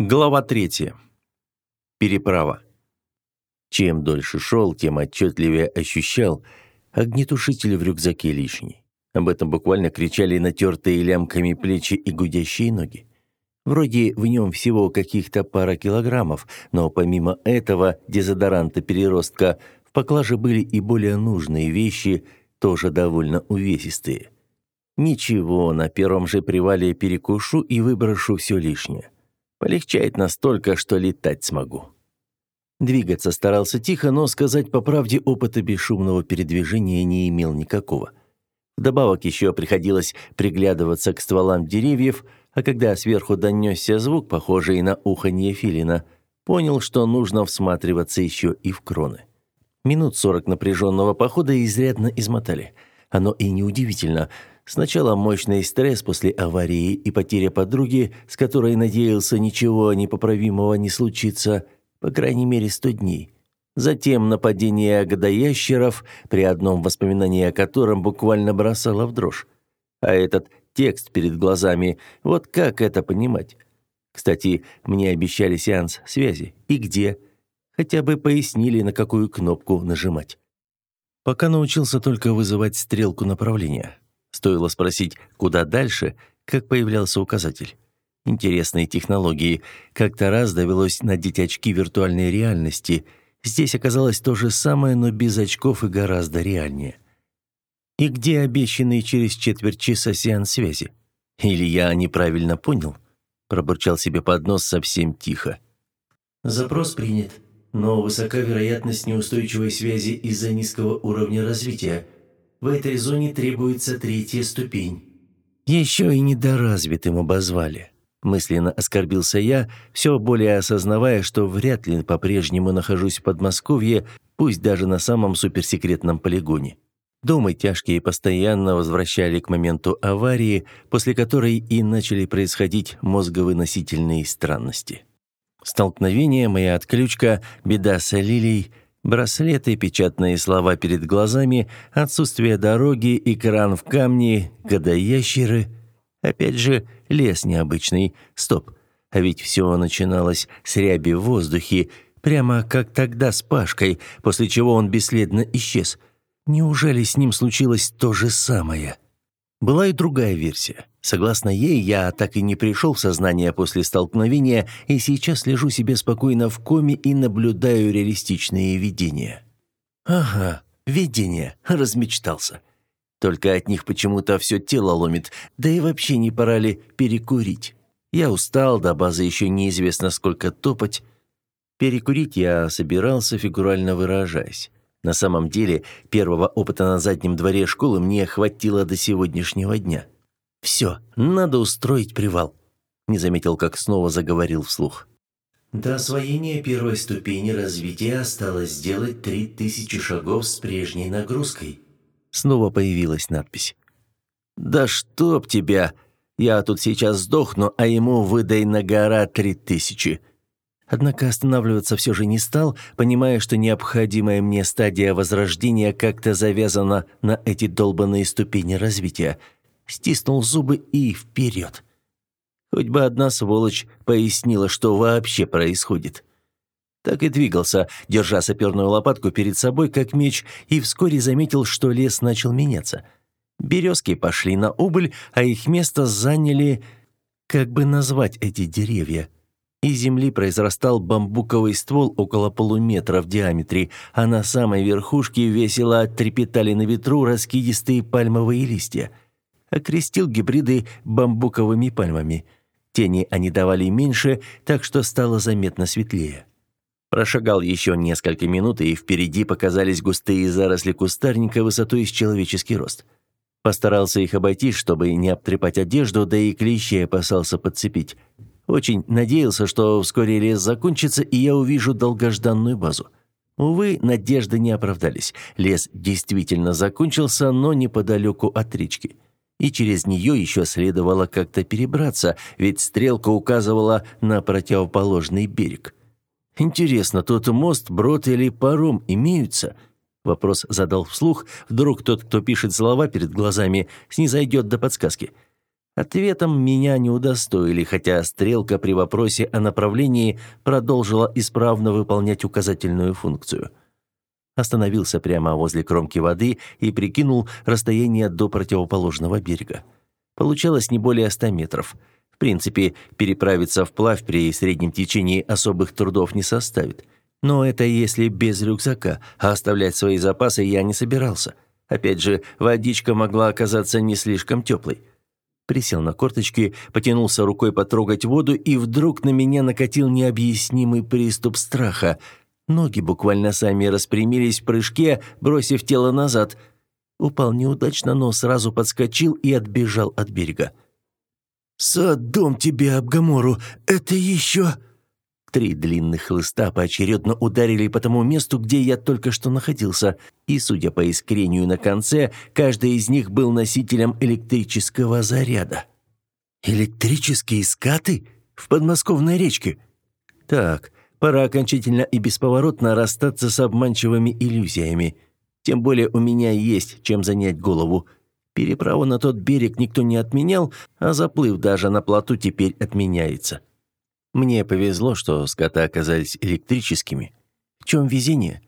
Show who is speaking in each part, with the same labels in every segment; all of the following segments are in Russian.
Speaker 1: Глава третья. Переправа. Чем дольше шел, тем отчетливее ощущал огнетушитель в рюкзаке лишний. Об этом буквально кричали натертые лямками плечи и гудящие ноги. Вроде в нем всего каких-то пара килограммов, но помимо этого дезодоранта-переростка в поклаже были и более нужные вещи, тоже довольно увесистые. Ничего, на первом же привале перекушу и выброшу все лишнее. Полегчает настолько, что летать смогу. Двигаться старался тихо, но сказать по правде опыта бесшумного передвижения не имел никакого. Вдобавок еще приходилось приглядываться к стволам деревьев, а когда сверху донесся звук, похожий на уханье филина, понял, что нужно всматриваться еще и в кроны. Минут сорок напряженного похода изрядно измотали. Оно и неудивительно – Сначала мощный стресс после аварии и потеря подруги, с которой надеялся ничего непоправимого не случится, по крайней мере, сто дней. Затем нападение годоящеров, при одном воспоминании о котором буквально бросало в дрожь. А этот текст перед глазами, вот как это понимать? Кстати, мне обещали сеанс связи. И где? Хотя бы пояснили, на какую кнопку нажимать. Пока научился только вызывать стрелку направления. Стоило спросить, куда дальше, как появлялся указатель. Интересные технологии. Как-то раз довелось надеть очки виртуальной реальности. Здесь оказалось то же самое, но без очков и гораздо реальнее. И где обещанный через четверть часа сеанс связи? Или я неправильно понял? Пробурчал себе под нос совсем тихо.
Speaker 2: Запрос принят, но высока вероятность неустойчивой связи из-за низкого уровня развития – в этой зоне требуется третья ступень».
Speaker 1: «Еще и недоразвитым обозвали». Мысленно оскорбился я, все более осознавая, что вряд ли по-прежнему нахожусь в Подмосковье, пусть даже на самом суперсекретном полигоне. Думы тяжкие постоянно возвращали к моменту аварии, после которой и начали происходить мозговыносительные странности. Столкновение, моя отключка, беда с Лилией — Браслеты, печатные слова перед глазами, отсутствие дороги, экран в камне, годоящеры. Опять же, лес необычный. Стоп. А ведь все начиналось с ряби в воздухе, прямо как тогда с Пашкой, после чего он бесследно исчез. Неужели с ним случилось то же самое? Была и другая версия. Согласно ей, я так и не пришел в сознание после столкновения и сейчас лежу себе спокойно в коме и наблюдаю реалистичные видения. Ага, видения, размечтался. Только от них почему-то все тело ломит, да и вообще не пора ли перекурить. Я устал, до базы еще неизвестно сколько топать. Перекурить я собирался, фигурально выражаясь. На самом деле, первого опыта на заднем дворе школы мне хватило до сегодняшнего дня. «Все, надо устроить привал», — не заметил, как снова заговорил вслух.
Speaker 2: До освоения первой ступени развития осталось сделать три тысячи шагов с прежней нагрузкой.
Speaker 1: Снова появилась надпись. «Да чтоб тебя! Я тут сейчас сдохну, а ему выдай на гора три тысячи!» Однако останавливаться все же не стал, понимая, что необходимая мне стадия возрождения как-то завязана на эти долбанные ступени развития. Стиснул зубы и вперед. Хоть бы одна сволочь пояснила, что вообще происходит. Так и двигался, держа саперную лопатку перед собой, как меч, и вскоре заметил, что лес начал меняться. Березки пошли на убыль, а их место заняли... Как бы назвать эти деревья? Из земли произрастал бамбуковый ствол около полуметра в диаметре, а на самой верхушке весело трепетали на ветру раскидистые пальмовые листья. Окрестил гибриды бамбуковыми пальмами. Тени они давали меньше, так что стало заметно светлее. Прошагал еще несколько минут, и впереди показались густые заросли кустарника высотой с человеческий рост. Постарался их обойти, чтобы не обтрепать одежду, да и клещей опасался подцепить. Очень надеялся, что вскоре лес закончится, и я увижу долгожданную базу. Увы, надежды не оправдались. Лес действительно закончился, но неподалеку от речки. И через нее еще следовало как-то перебраться, ведь стрелка указывала на противоположный берег. Интересно, тот мост, брод или паром имеются? Вопрос задал вслух. Вдруг тот, кто пишет слова перед глазами, снизойдет до подсказки. Ответом меня не удостоили, хотя стрелка при вопросе о направлении продолжила исправно выполнять указательную функцию. Остановился прямо возле кромки воды и прикинул расстояние до противоположного берега. Получалось не более ста метров. В принципе, переправиться вплавь при среднем течении особых трудов не составит. Но это если без рюкзака, а оставлять свои запасы я не собирался. Опять же, водичка могла оказаться не слишком теплой. Присел на корточки, потянулся рукой потрогать воду, и вдруг на меня накатил необъяснимый приступ страха. Ноги буквально сами распрямились в прыжке, бросив тело назад. Упал неудачно, но сразу подскочил и отбежал от берега.
Speaker 2: «Садом тебе, Абгамору, это еще...»
Speaker 1: Три длинных хлыста поочередно ударили по тому месту, где я только что находился, и, судя по искрению на конце, каждый из них был носителем электрического заряда.
Speaker 2: «Электрические скаты? В подмосковной речке?»
Speaker 1: «Так, пора окончательно и бесповоротно расстаться с обманчивыми иллюзиями. Тем более у меня есть чем занять голову. Переправу на тот берег никто не отменял, а заплыв даже на плоту теперь отменяется». Мне повезло, что скоты оказались электрическими. В чем везение?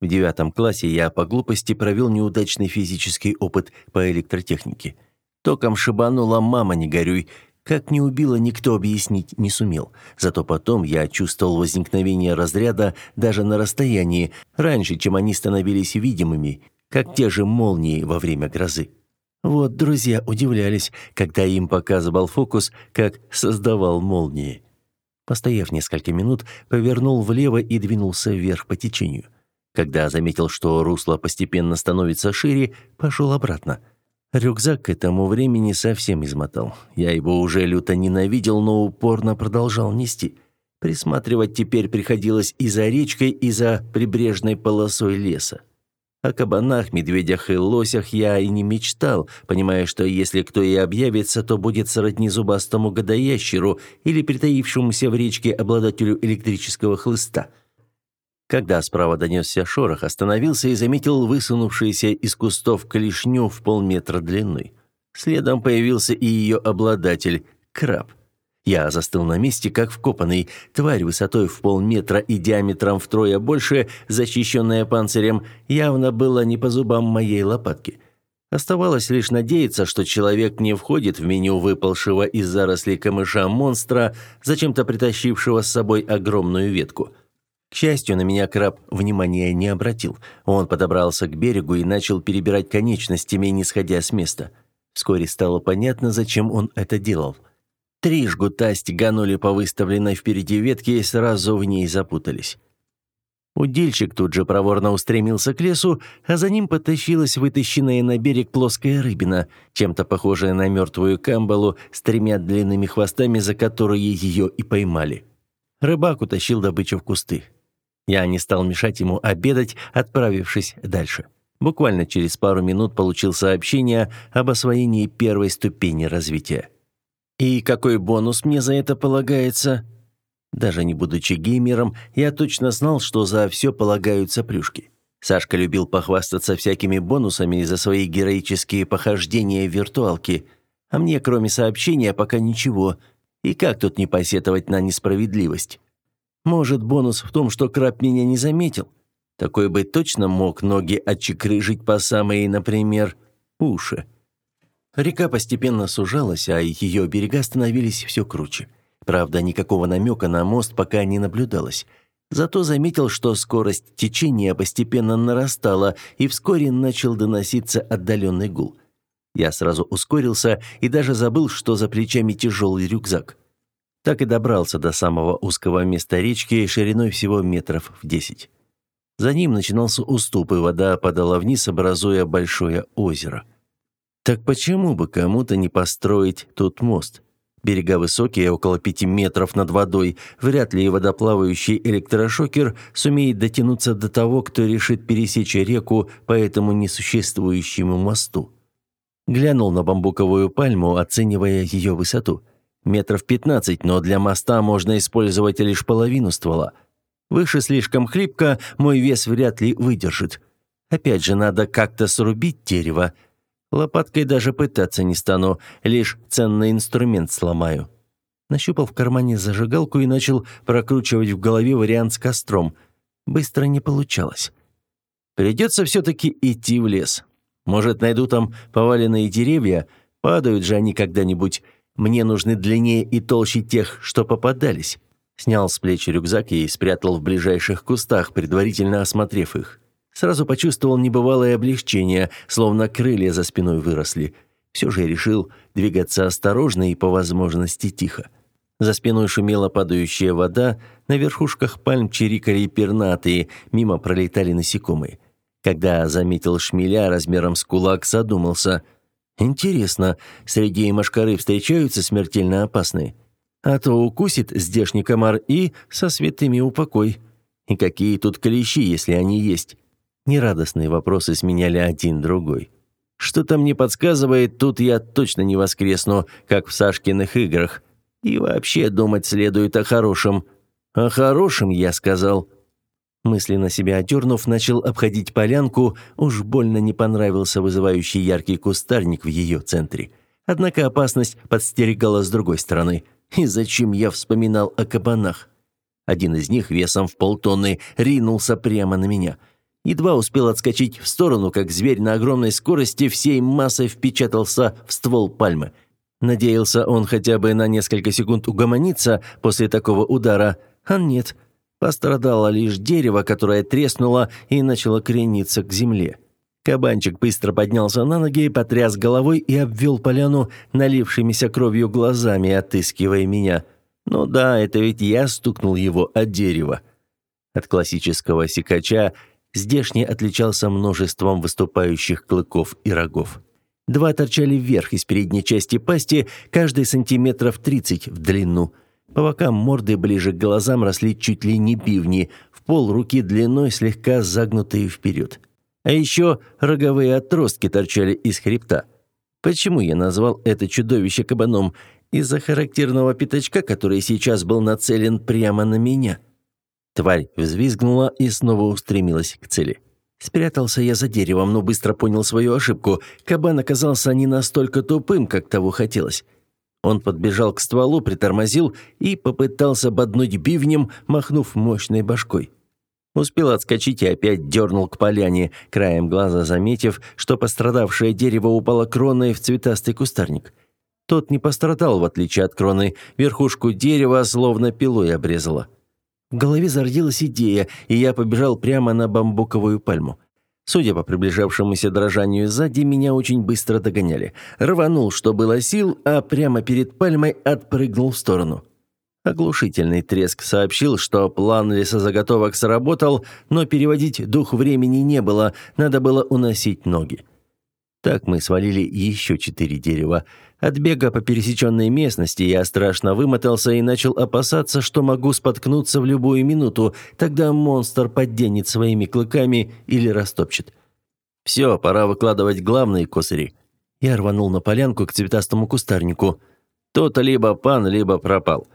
Speaker 1: В девятом классе я по глупости провел неудачный физический опыт по электротехнике. Током шибанула «мама, не горюй», как не убила, никто объяснить не сумел. Зато потом я чувствовал возникновение разряда даже на расстоянии, раньше, чем они становились видимыми, как те же молнии во время грозы. Вот друзья удивлялись, когда им показывал фокус, как создавал молнии. Постояв несколько минут, повернул влево и двинулся вверх по течению. Когда заметил, что русло постепенно становится шире, пошел обратно. Рюкзак к этому времени совсем измотал. Я его уже люто ненавидел, но упорно продолжал нести. Присматривать теперь приходилось и за речкой, и за прибрежной полосой леса. О кабанах, медведях и лосях я и не мечтал, понимая, что если кто и объявится, то будет сродни зубастому годоящеру или притаившемуся в речке обладателю электрического хлыста. Когда справа донесся шорох, остановился и заметил высунувшийся из кустов клешню в полметра длиной. Следом появился и ее обладатель – краб – я застыл на месте, как вкопанный. Тварь высотой в полметра и диаметром втрое больше, защищенная панцирем, явно была не по зубам моей лопатки. Оставалось лишь надеяться, что человек не входит в меню выпалшего из зарослей камыша монстра, зачем-то притащившего с собой огромную ветку. К счастью, на меня краб внимания не обратил. Он подобрался к берегу и начал перебирать конечностями, не сходя с места. Вскоре стало понятно, зачем он это делал. Три жгута стеганули по выставленной впереди ветке и сразу в ней запутались. Удильщик тут же проворно устремился к лесу, а за ним потащилась вытащенная на берег плоская рыбина, чем-то похожая на мертвую камбалу с тремя длинными хвостами, за которые ее и поймали. Рыбак утащил добычу в кусты. Я не стал мешать ему обедать, отправившись дальше. Буквально через пару минут получил сообщение об освоении первой ступени развития. И какой бонус мне за это полагается? Даже не будучи геймером, я точно знал, что за все полагаются плюшки. Сашка любил похвастаться всякими бонусами за свои героические похождения в виртуалке, а мне, кроме сообщения, пока ничего. И как тут не посетовать на несправедливость? Может, бонус в том, что краб меня не заметил? Такой бы точно мог ноги отчекрыжить по самые, например, уши. Река постепенно сужалась, а ее берега становились все круче. Правда, никакого намека на мост пока не наблюдалось. Зато заметил, что скорость течения постепенно нарастала, и вскоре начал доноситься отдаленный гул. Я сразу ускорился и даже забыл, что за плечами тяжелый рюкзак. Так и добрался до самого узкого места речки шириной всего метров в десять. За ним начинался уступ, и вода падала вниз, образуя большое озеро. Так почему бы кому-то не построить тут мост? Берега высокие, около пяти метров над водой. Вряд ли водоплавающий электрошокер сумеет дотянуться до того, кто решит пересечь реку по этому несуществующему мосту. Глянул на бамбуковую пальму, оценивая ее высоту. Метров пятнадцать, но для моста можно использовать лишь половину ствола. Выше слишком хлипко, мой вес вряд ли выдержит. Опять же, надо как-то срубить дерево. Лопаткой даже пытаться не стану, лишь ценный инструмент сломаю. Нащупал в кармане зажигалку и начал прокручивать в голове вариант с костром. Быстро не получалось. Придется все-таки идти в лес. Может, найду там поваленные деревья, падают же они когда-нибудь. Мне нужны длиннее и толще тех, что попадались. Снял с плеч рюкзак и спрятал в ближайших кустах, предварительно осмотрев их. Сразу почувствовал небывалое облегчение, словно крылья за спиной выросли. Все же решил двигаться осторожно и по возможности тихо. За спиной шумела падающая вода, на верхушках пальм чирикали пернатые, мимо пролетали насекомые. Когда заметил шмеля размером с кулак, задумался. Интересно, среди машкары встречаются смертельно опасные? А то укусит здешний комар и со святыми упокой. И какие тут клещи, если они есть? Нерадостные вопросы сменяли один другой. Что-то мне подсказывает, тут я точно не воскресну, как в Сашкиных играх. И вообще думать следует о хорошем. О хорошем, я сказал. Мысленно себя одернув, начал обходить полянку, уж больно не понравился вызывающий яркий кустарник в ее центре. Однако опасность подстерегала с другой стороны. И зачем я вспоминал о кабанах? Один из них весом в полтонны ринулся прямо на меня. Едва успел отскочить в сторону, как зверь на огромной скорости всей массой впечатался в ствол пальмы. Надеялся он хотя бы на несколько секунд угомониться после такого удара, а нет. Пострадало лишь дерево, которое треснуло и начало крениться к земле. Кабанчик быстро поднялся на ноги, потряс головой и обвел поляну налившимися кровью глазами, отыскивая меня. Ну да, это ведь я стукнул его от дерева. От классического секача здешний отличался множеством выступающих клыков и рогов. Два торчали вверх из передней части пасти, каждый сантиметров тридцать в длину. По бокам морды ближе к глазам росли чуть ли не бивни, в пол руки длиной слегка загнутые вперед. А еще роговые отростки торчали из хребта. Почему я назвал это чудовище кабаном? Из-за характерного пятачка, который сейчас был нацелен прямо на меня. Тварь взвизгнула и снова устремилась к цели. Спрятался я за деревом, но быстро понял свою ошибку. Кабан оказался не настолько тупым, как того хотелось. Он подбежал к стволу, притормозил и попытался боднуть бивнем, махнув мощной башкой. Успел отскочить и опять дернул к поляне, краем глаза заметив, что пострадавшее дерево упало кроной в цветастый кустарник. Тот не пострадал, в отличие от кроны, верхушку дерева словно пилой обрезало. В голове зародилась идея, и я побежал прямо на бамбуковую пальму. Судя по приближавшемуся дрожанию сзади, меня очень быстро догоняли. Рванул, что было сил, а прямо перед пальмой отпрыгнул в сторону. Оглушительный треск сообщил, что план лесозаготовок сработал, но переводить дух времени не было, надо было уносить ноги. Так мы свалили еще четыре дерева. От бега по пересеченной местности я страшно вымотался и начал опасаться, что могу споткнуться в любую минуту, тогда монстр подденет своими клыками или растопчет. «Все, пора выкладывать главные косыри». Я рванул на полянку к цветастому кустарнику. Тот либо пан, либо пропал.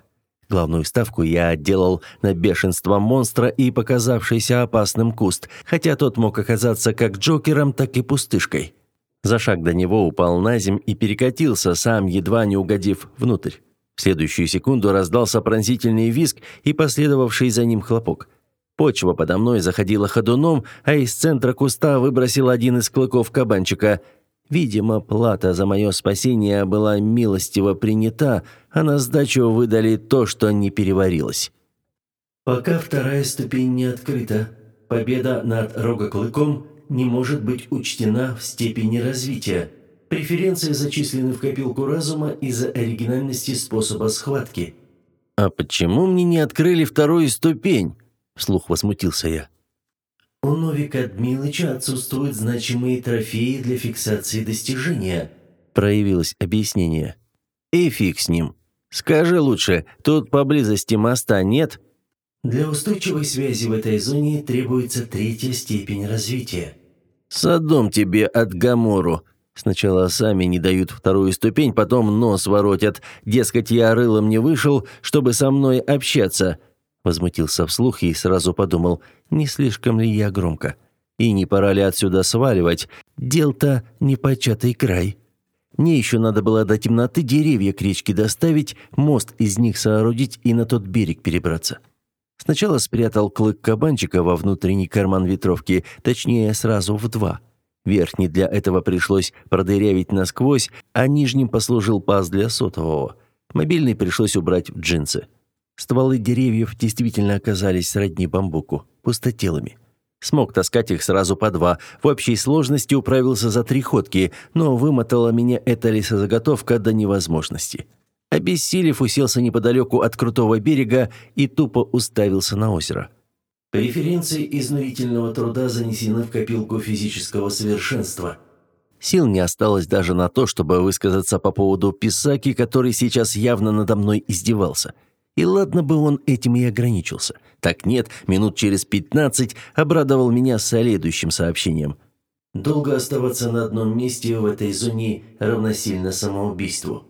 Speaker 1: Главную ставку я отделал на бешенство монстра и показавшийся опасным куст, хотя тот мог оказаться как Джокером, так и пустышкой. За шаг до него упал на земь и перекатился, сам едва не угодив внутрь. В следующую секунду раздался пронзительный визг и последовавший за ним хлопок. Почва подо мной заходила ходуном, а из центра куста выбросил один из клыков кабанчика – Видимо, плата за мое спасение была милостиво принята, а на сдачу выдали то, что не переварилось.
Speaker 2: Пока вторая ступень не открыта, победа над Рогоклыком не может быть учтена в степени развития. Преференции зачислены в копилку разума из-за оригинальности способа схватки.
Speaker 1: «А почему мне не открыли вторую ступень?» – вслух возмутился я.
Speaker 2: У Новика Дмилыча отсутствуют значимые трофеи для фиксации достижения.
Speaker 1: Проявилось объяснение. И фиг с ним. Скажи лучше, тут поблизости моста нет?
Speaker 2: Для устойчивой связи в этой зоне требуется третья степень развития.
Speaker 1: Садом тебе от Гамору. Сначала сами не дают вторую ступень, потом нос воротят. Дескать, я рылом не вышел, чтобы со мной общаться. Возмутился вслух и сразу подумал, не слишком ли я громко. И не пора ли отсюда сваливать? Дел-то не початый край. Мне еще надо было до темноты деревья к речке доставить, мост из них соорудить и на тот берег перебраться. Сначала спрятал клык кабанчика во внутренний карман ветровки, точнее, сразу в два. Верхний для этого пришлось продырявить насквозь, а нижним послужил паз для сотового. Мобильный пришлось убрать в джинсы. Стволы деревьев действительно оказались сродни бамбуку, пустотелыми. Смог таскать их сразу по два. В общей сложности управился за три ходки, но вымотала меня эта лесозаготовка до невозможности. Обессилев, уселся неподалеку от крутого берега и тупо уставился на озеро.
Speaker 2: Преференции изнурительного труда занесены в копилку физического совершенства.
Speaker 1: Сил не осталось даже на то, чтобы высказаться по поводу Писаки, который сейчас явно надо мной издевался. И ладно бы он этим и ограничился. Так нет, минут через пятнадцать обрадовал меня следующим сообщением.
Speaker 2: «Долго оставаться на одном месте в этой зоне равносильно самоубийству».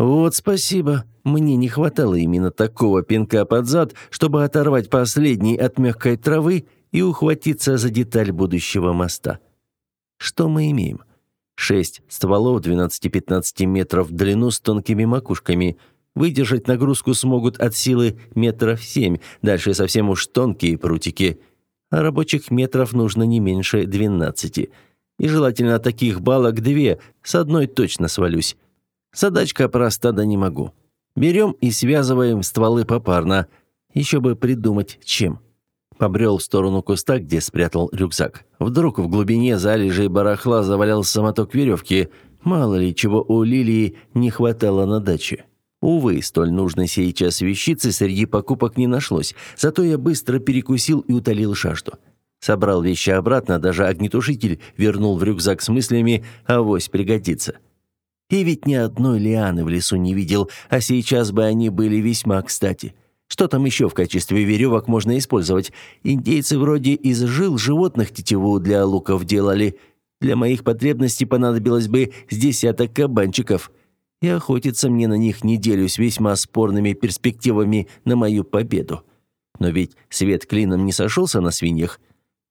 Speaker 1: «Вот спасибо. Мне не хватало именно такого пинка под зад, чтобы оторвать последний от мягкой травы и ухватиться за деталь будущего моста. Что мы имеем? Шесть стволов 12-15 метров в длину с тонкими макушками. Выдержать нагрузку смогут от силы метров семь, дальше совсем уж тонкие прутики. А рабочих метров нужно не меньше 12. И желательно таких балок две, с одной точно свалюсь. Задачка проста да не могу. Берем и связываем стволы попарно. Еще бы придумать, чем. Побрел в сторону куста, где спрятал рюкзак. Вдруг в глубине залежей барахла завалялся моток веревки. Мало ли чего у Лилии не хватало на даче. Увы, столь нужной сейчас вещицы среди покупок не нашлось, зато я быстро перекусил и утолил жажду. Собрал вещи обратно, даже огнетушитель вернул в рюкзак с мыслями «авось пригодится». И ведь ни одной лианы в лесу не видел, а сейчас бы они были весьма кстати. Что там еще в качестве веревок можно использовать? Индейцы вроде из жил животных тетиву для луков делали. Для моих потребностей понадобилось бы с десяток кабанчиков. И охотиться мне на них неделю с весьма спорными перспективами на мою победу. Но ведь свет клином не сошелся на свиньях.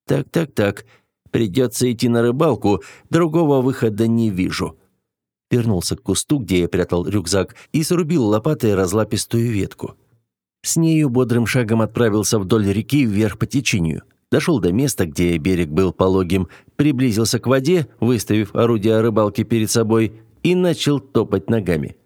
Speaker 1: Так-так-так, придется идти на рыбалку, другого выхода не вижу вернулся к кусту, где я прятал рюкзак, и срубил лопатой разлапистую ветку. С нею бодрым шагом отправился вдоль реки вверх по течению. Дошел до места, где берег был пологим, приблизился к воде, выставив орудие рыбалки перед собой, и начал топать ногами.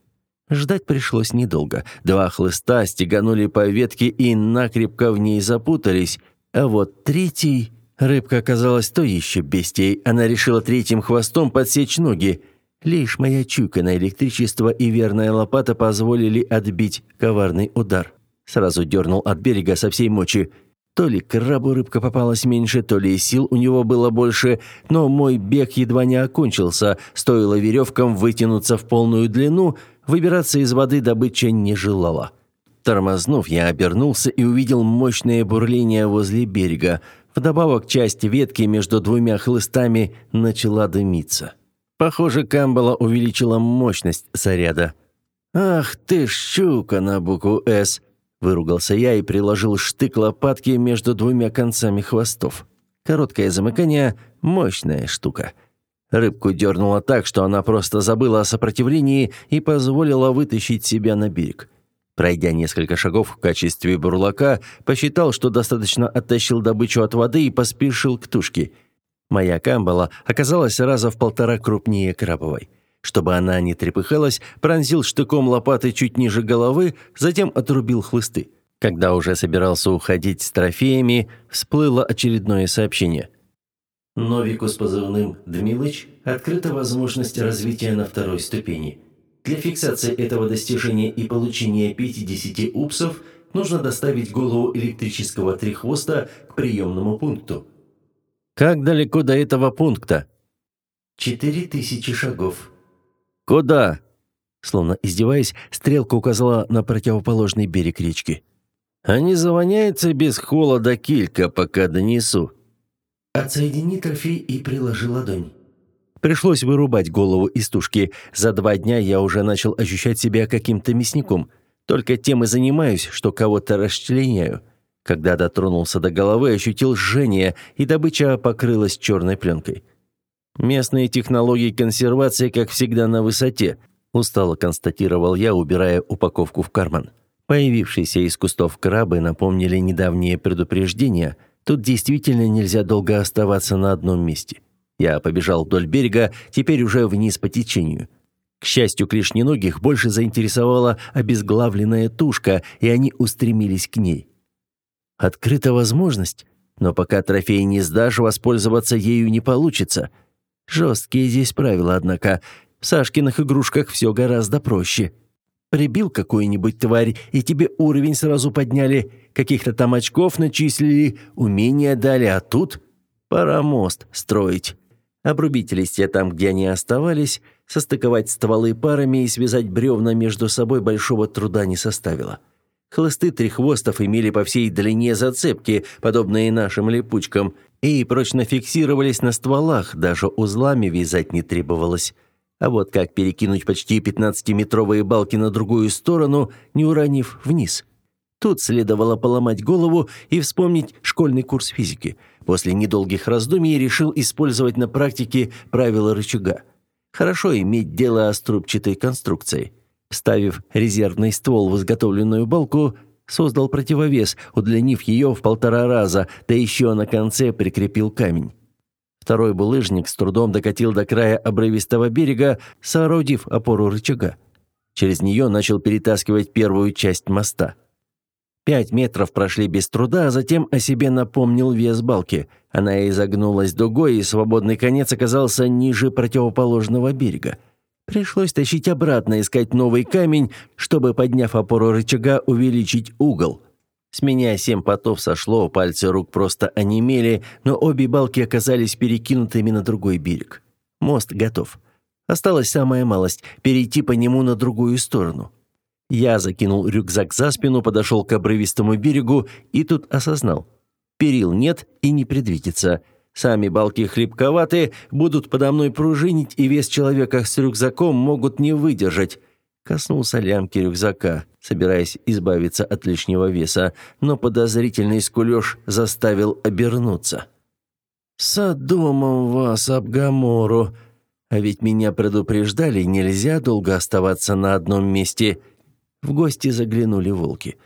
Speaker 1: Ждать пришлось недолго. Два хлыста стеганули по ветке и накрепко в ней запутались, а вот третий... Рыбка оказалась то еще бестией. Она решила третьим хвостом подсечь ноги — Лишь моя чуйка на электричество и верная лопата позволили отбить коварный удар. Сразу дернул от берега со всей мочи. То ли крабу рыбка попалась меньше, то ли сил у него было больше, но мой бег едва не окончился, стоило веревкам вытянуться в полную длину, выбираться из воды добыча не желала. Тормознув, я обернулся и увидел мощное бурление возле берега. Вдобавок часть ветки между двумя хлыстами начала дымиться. Похоже, Камбала увеличила мощность заряда. «Ах ты, щука на букву «С», — выругался я и приложил штык лопатки между двумя концами хвостов. Короткое замыкание — мощная штука. Рыбку дернуло так, что она просто забыла о сопротивлении и позволила вытащить себя на берег. Пройдя несколько шагов в качестве бурлака, посчитал, что достаточно оттащил добычу от воды и поспешил к тушке — Моя камбала оказалась раза в полтора крупнее крабовой. Чтобы она не трепыхалась, пронзил штыком лопаты чуть ниже головы, затем отрубил хлысты. Когда уже собирался уходить с трофеями, всплыло очередное сообщение.
Speaker 2: Новику с позывным «Дмилыч» открыта возможность развития на второй ступени. Для фиксации этого достижения и получения 50 упсов нужно доставить голову электрического треххвоста к приемному пункту.
Speaker 1: Как далеко до этого пункта?
Speaker 2: Четыре тысячи шагов.
Speaker 1: Куда? Словно издеваясь, стрелка указала на противоположный берег речки. А не завоняется без холода килька, пока донесу.
Speaker 2: Отсоедини трофей и приложи ладонь.
Speaker 1: Пришлось вырубать голову из тушки. За два дня я уже начал ощущать себя каким-то мясником. Только тем и занимаюсь, что кого-то расчленяю. Когда дотронулся до головы, ощутил жжение, и добыча покрылась черной пленкой. «Местные технологии консервации, как всегда, на высоте», устало констатировал я, убирая упаковку в карман. Появившиеся из кустов крабы напомнили недавние предупреждения. Тут действительно нельзя долго оставаться на одном месте. Я побежал вдоль берега, теперь уже вниз по течению. К счастью, клешненогих больше заинтересовала обезглавленная тушка, и они устремились к ней. Открыта возможность, но пока трофей не сдашь, воспользоваться ею не получится. Жесткие здесь правила, однако. В Сашкиных игрушках все гораздо проще. Прибил какую-нибудь тварь, и тебе уровень сразу подняли, каких-то там очков начислили, умения дали, а тут пора мост строить. Обрубить листья там, где они оставались, Состыковать стволы парами и связать бревна между собой большого труда не составило. Хлысты треххвостов имели по всей длине зацепки, подобные нашим липучкам, и прочно фиксировались на стволах, даже узлами вязать не требовалось. А вот как перекинуть почти 15-метровые балки на другую сторону, не уронив вниз? Тут следовало поломать голову и вспомнить школьный курс физики. После недолгих раздумий решил использовать на практике правила рычага. Хорошо иметь дело с трубчатой конструкцией. Вставив резервный ствол в изготовленную балку, создал противовес, удлинив ее в полтора раза, да еще на конце прикрепил камень. Второй булыжник с трудом докатил до края обрывистого берега, соорудив опору рычага. Через нее начал перетаскивать первую часть моста. Пять метров прошли без труда, а затем о себе напомнил вес балки. Она изогнулась дугой, и свободный конец оказался ниже противоположного берега. Пришлось тащить обратно, искать новый камень, чтобы, подняв опору рычага, увеличить угол. С меня семь потов сошло, пальцы рук просто онемели, но обе балки оказались перекинутыми на другой берег. Мост готов. Осталась самая малость – перейти по нему на другую сторону. Я закинул рюкзак за спину, подошел к обрывистому берегу и тут осознал. Перил нет и не предвидится. Сами балки хлипковатые, будут подо мной пружинить, и вес человека с рюкзаком могут не выдержать. Коснулся лямки рюкзака, собираясь избавиться от лишнего веса, но подозрительный скулёж заставил обернуться. «Содомом вас, Абгамору! А ведь меня предупреждали, нельзя долго оставаться на одном месте». В гости заглянули волки.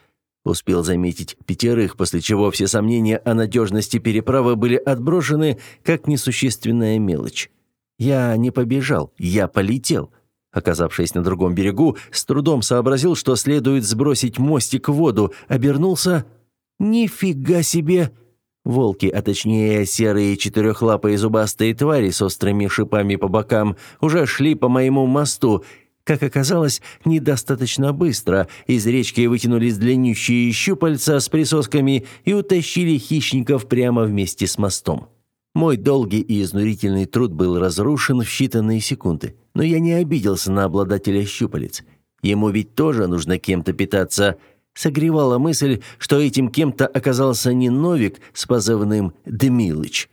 Speaker 1: Успел заметить пятерых, после чего все сомнения о надежности переправы были отброшены, как несущественная мелочь. Я не побежал, я полетел. Оказавшись на другом берегу, с трудом сообразил, что следует сбросить мостик в воду, обернулся. «Нифига себе!» Волки, а точнее серые четырехлапые зубастые твари с острыми шипами по бокам, уже шли по моему мосту, как оказалось, недостаточно быстро. Из речки вытянулись длиннющие щупальца с присосками и утащили хищников прямо вместе с мостом. Мой долгий и изнурительный труд был разрушен в считанные секунды, но я не обиделся на обладателя щупалец. Ему ведь тоже нужно кем-то питаться. Согревала мысль, что этим кем-то оказался не Новик с позывным «Дмилыч»,